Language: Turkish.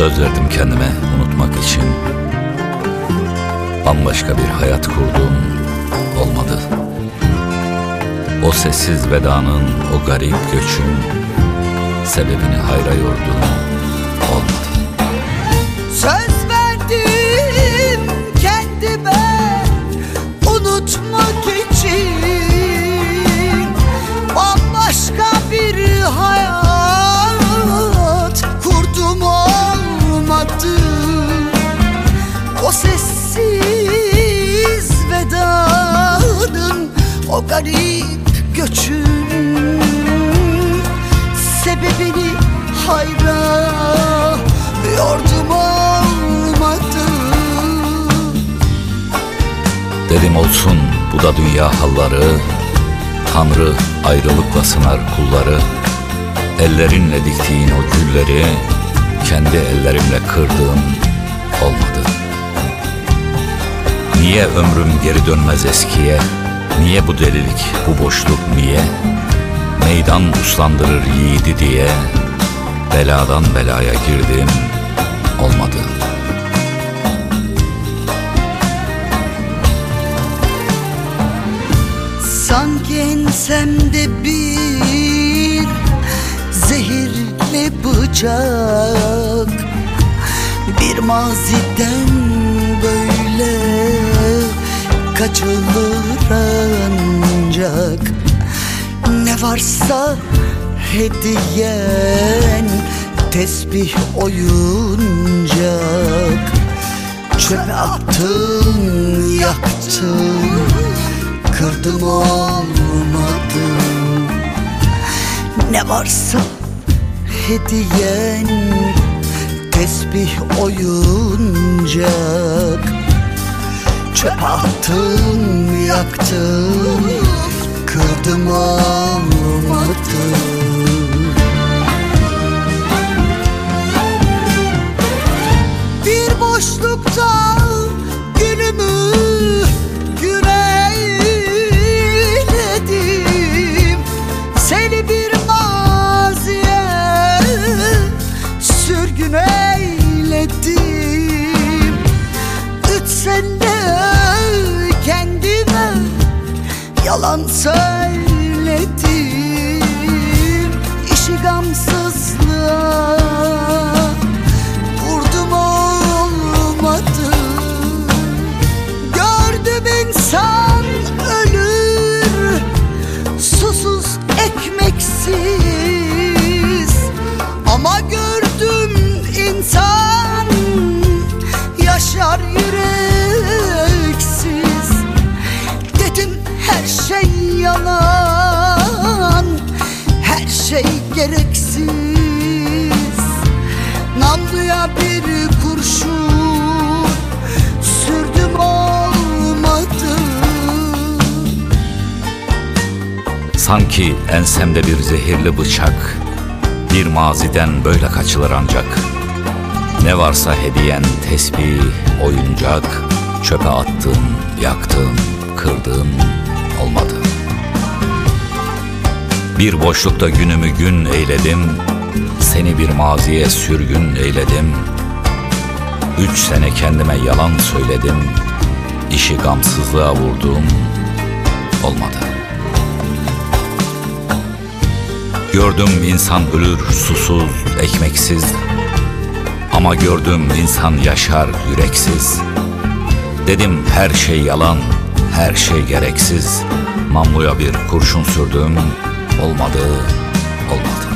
Söz verdim kendime unutmak için. Bambaşka bir hayat kurdum olmadı. O sessiz vedanın o garip göçün Sebebini hayra yordum garip göçün Sebebini hayra yordum olmadı. Dedim olsun bu da dünya halları Tanrı ayrılıkla sınar kulları. Ellerinle diktiğin o gülleri Kendi ellerimle kırdığım olmadı. Niye ömrüm geri dönmez eskiye Niye bu delilik bu boşluk niye? Meydan uslandırır yiğidi diye Beladan belaya girdim olmadı. Sanki ensemde bir zehirli bıçak Bir maziden böyle kaçılır varsa hediyen tesbih oyuncak. Çöpe attım yaktım Kırdım olmadı Ne varsa hediyen Tesbih oyuncak. Çöpe attım yaktım Kırdım olmadı yalan şey gereksiz. Namluya bir kurşun Sürdüm olmadı. Sanki ensemde bir zehirli bıçak Bir maziden böyle kaçılır ancak. Ne varsa hediyen tesbih, oyuncak Çöpe attım, yaktım, kırdım Bir boşlukta günümü gün eyledim Seni bir maziye sürgün eyledim. Üç sene kendime yalan söyledim İşi gamsızlığa vurdum olmadı. Gördüm insan ölür susuz, ekmeksiz. Ama gördüm insan yaşar yüreksiz. Dedim her şey yalan, her şey gereksiz. Namluya bir kurşun sürdüm Olmadı, olmadı